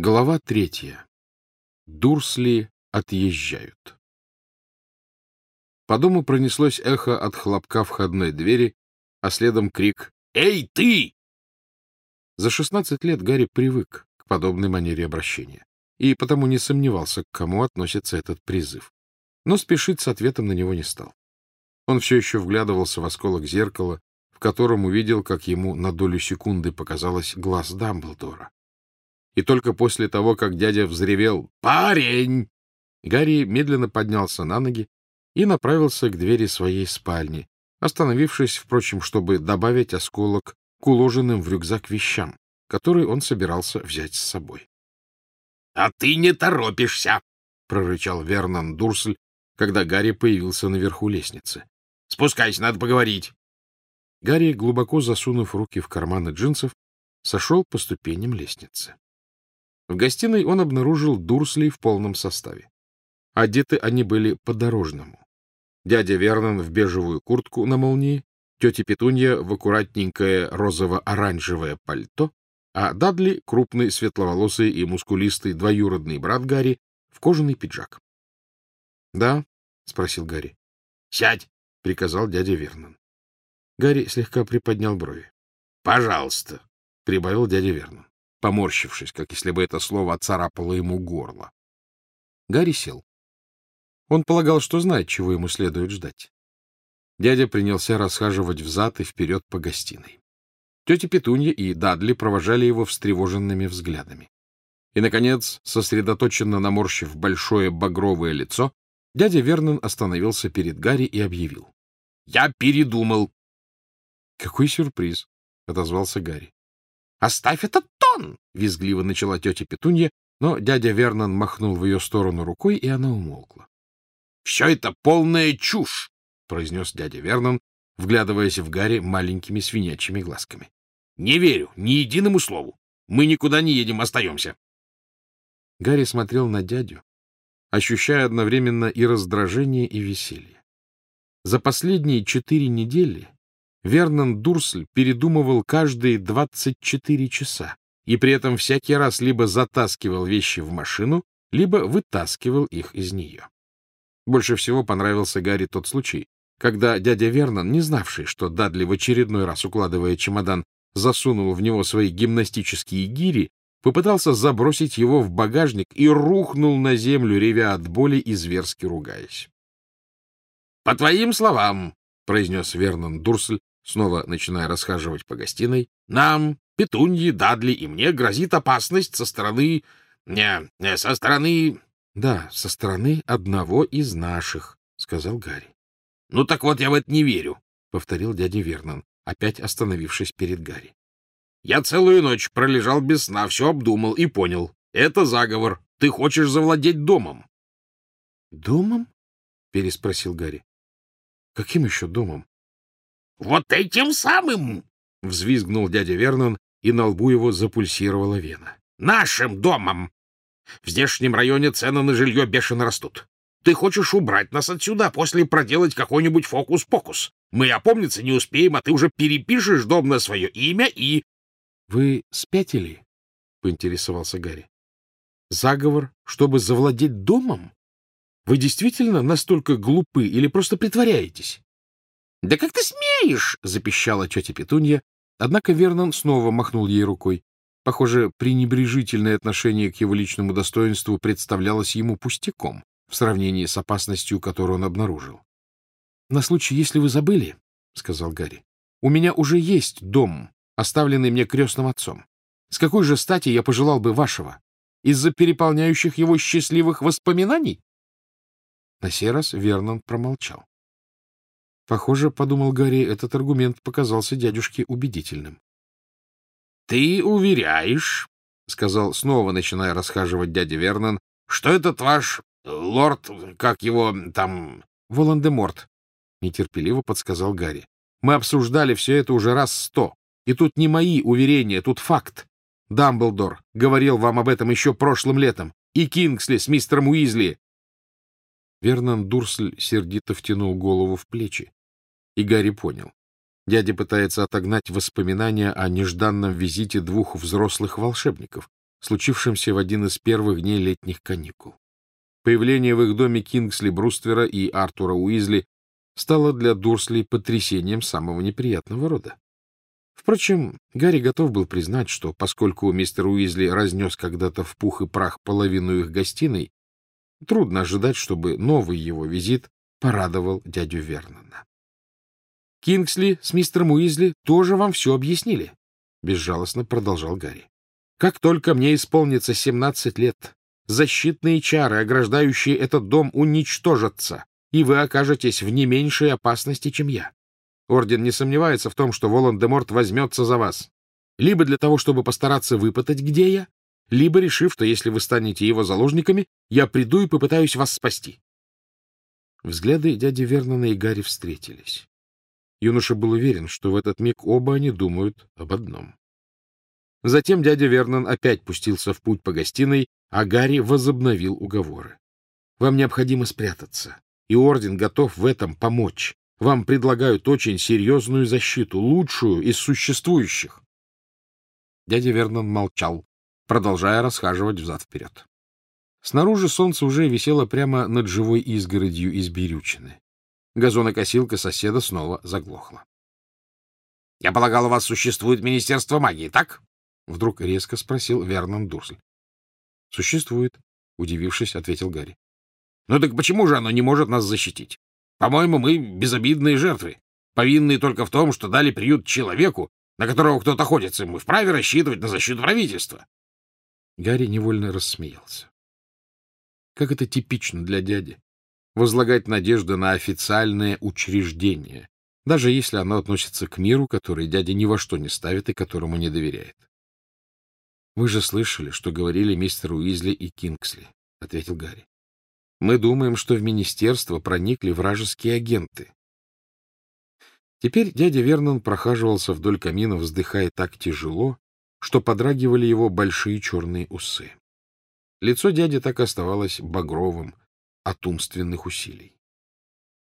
Глава третья. Дурсли отъезжают. По дому пронеслось эхо от хлопка входной двери, а следом крик «Эй, ты!». За шестнадцать лет Гарри привык к подобной манере обращения и потому не сомневался, к кому относится этот призыв. Но спешить с ответом на него не стал. Он все еще вглядывался в осколок зеркала, в котором увидел, как ему на долю секунды показалось глаз Дамблдора и только после того, как дядя взревел «Парень!», Гарри медленно поднялся на ноги и направился к двери своей спальни, остановившись, впрочем, чтобы добавить осколок к уложенным в рюкзак вещам, которые он собирался взять с собой. — А ты не торопишься! — прорычал Вернон Дурсль, когда Гарри появился наверху лестницы. — Спускайся, надо поговорить. Гарри, глубоко засунув руки в карманы джинсов, сошел по ступеням лестницы. В гостиной он обнаружил Дурсли в полном составе. Одеты они были по-дорожному. Дядя Вернон в бежевую куртку на молнии, тетя Петунья в аккуратненькое розово-оранжевое пальто, а Дадли, крупный, светловолосый и мускулистый двоюродный брат Гарри, в кожаный пиджак. — Да? — спросил Гарри. — Сядь! — приказал дядя Вернон. Гарри слегка приподнял брови. — Пожалуйста! — прибавил дядя Вернон поморщившись, как если бы это слово отцарапало ему горло. Гарри сел. Он полагал, что знает, чего ему следует ждать. Дядя принялся расхаживать взад и вперед по гостиной. Тетя Петунья и Дадли провожали его встревоженными взглядами. И, наконец, сосредоточенно наморщив большое багровое лицо, дядя Вернон остановился перед Гарри и объявил. — Я передумал. — Какой сюрприз! — отозвался Гарри. — Оставь этот тон! — визгливо начала тетя Петунья, но дядя Вернон махнул в ее сторону рукой, и она умолкла. — Все это полная чушь! — произнес дядя Вернон, вглядываясь в Гарри маленькими свинячьими глазками. — Не верю ни единому слову. Мы никуда не едем, остаемся. Гарри смотрел на дядю, ощущая одновременно и раздражение, и веселье. За последние четыре недели Вернон Дурсль передумывал каждые 24 часа и при этом всякий раз либо затаскивал вещи в машину, либо вытаскивал их из нее. Больше всего понравился Гарри тот случай, когда дядя Вернон, не знавший, что Дадли в очередной раз, укладывая чемодан, засунул в него свои гимнастические гири, попытался забросить его в багажник и рухнул на землю, ревя от боли и зверски ругаясь. — По твоим словам, — произнес Вернон Дурсль, снова начиная расхаживать по гостиной, — нам, Петуньи, Дадли и мне грозит опасность со стороны... Не, не со стороны... — Да, со стороны одного из наших, — сказал Гарри. — Ну так вот я в это не верю, — повторил дядя Вернон, опять остановившись перед Гарри. — Я целую ночь пролежал без сна, все обдумал и понял. Это заговор. Ты хочешь завладеть домом. — Домом? — переспросил Гарри. — Каким еще домом? — Вот этим самым! — взвизгнул дядя Вернон, и на лбу его запульсировала вена. — Нашим домом! В здешнем районе цены на жилье бешено растут. Ты хочешь убрать нас отсюда, после проделать какой-нибудь фокус-покус. Мы опомниться не успеем, а ты уже перепишешь дом на свое имя и... — Вы спятили? — поинтересовался Гарри. — Заговор, чтобы завладеть домом? Вы действительно настолько глупы или просто притворяетесь? — Да как ты смеешь? — запищала тетя Петунья. Однако Вернон снова махнул ей рукой. Похоже, пренебрежительное отношение к его личному достоинству представлялось ему пустяком в сравнении с опасностью, которую он обнаружил. — На случай, если вы забыли, — сказал Гарри, — у меня уже есть дом, оставленный мне крестным отцом. С какой же стати я пожелал бы вашего? Из-за переполняющих его счастливых воспоминаний? На сей раз Вернон промолчал. Похоже, — подумал Гарри, — этот аргумент показался дядюшке убедительным. — Ты уверяешь, — сказал, снова начиная расхаживать дядя Вернон, — что этот ваш лорд, как его там... — Волан-де-Морт, — нетерпеливо подсказал Гарри. — Мы обсуждали все это уже раз сто. И тут не мои уверения, тут факт. Дамблдор говорил вам об этом еще прошлым летом. И Кингсли с мистером Уизли. Вернон Дурсль сердито втянул голову в плечи. И Гарри понял. Дядя пытается отогнать воспоминания о нежданном визите двух взрослых волшебников, случившемся в один из первых дней летних каникул. Появление в их доме Кингсли Бруствера и Артура Уизли стало для Дурсли потрясением самого неприятного рода. Впрочем, Гарри готов был признать, что поскольку мистер Уизли разнес когда-то в пух и прах половину их гостиной, трудно ожидать, чтобы новый его визит порадовал дядю Вернона. — Кингсли с мистером Уизли тоже вам все объяснили, — безжалостно продолжал Гарри. — Как только мне исполнится семнадцать лет, защитные чары, ограждающие этот дом, уничтожатся, и вы окажетесь в не меньшей опасности, чем я. Орден не сомневается в том, что Волан-де-Морт возьмется за вас. Либо для того, чтобы постараться выпытать, где я, либо решив, что если вы станете его заложниками, я приду и попытаюсь вас спасти. Взгляды дяди Вернона и Гарри встретились. Юноша был уверен, что в этот миг оба они думают об одном. Затем дядя Вернон опять пустился в путь по гостиной, а Гарри возобновил уговоры. — Вам необходимо спрятаться, и Орден готов в этом помочь. Вам предлагают очень серьезную защиту, лучшую из существующих. Дядя Вернон молчал, продолжая расхаживать взад-вперед. Снаружи солнце уже висело прямо над живой изгородью из берючины. Газонокосилка соседа снова заглохла. — Я полагал, у вас существует Министерство магии, так? — вдруг резко спросил Вернон Дурсль. — Существует, — удивившись, ответил Гарри. — Ну так почему же оно не может нас защитить? По-моему, мы безобидные жертвы, повинные только в том, что дали приют человеку, на которого кто-то охотится, и мы вправе рассчитывать на защиту правительства. Гарри невольно рассмеялся. Как это типично для дяди — возлагать надежды на официальное учреждение, даже если оно относится к миру, который дядя ни во что не ставит и которому не доверяет. — Вы же слышали, что говорили мистер Уизли и Кингсли, — ответил Гарри. Мы думаем, что в министерство проникли вражеские агенты. Теперь дядя Вернон прохаживался вдоль камина, вздыхая так тяжело, что подрагивали его большие черные усы. Лицо дяди так оставалось багровым от умственных усилий.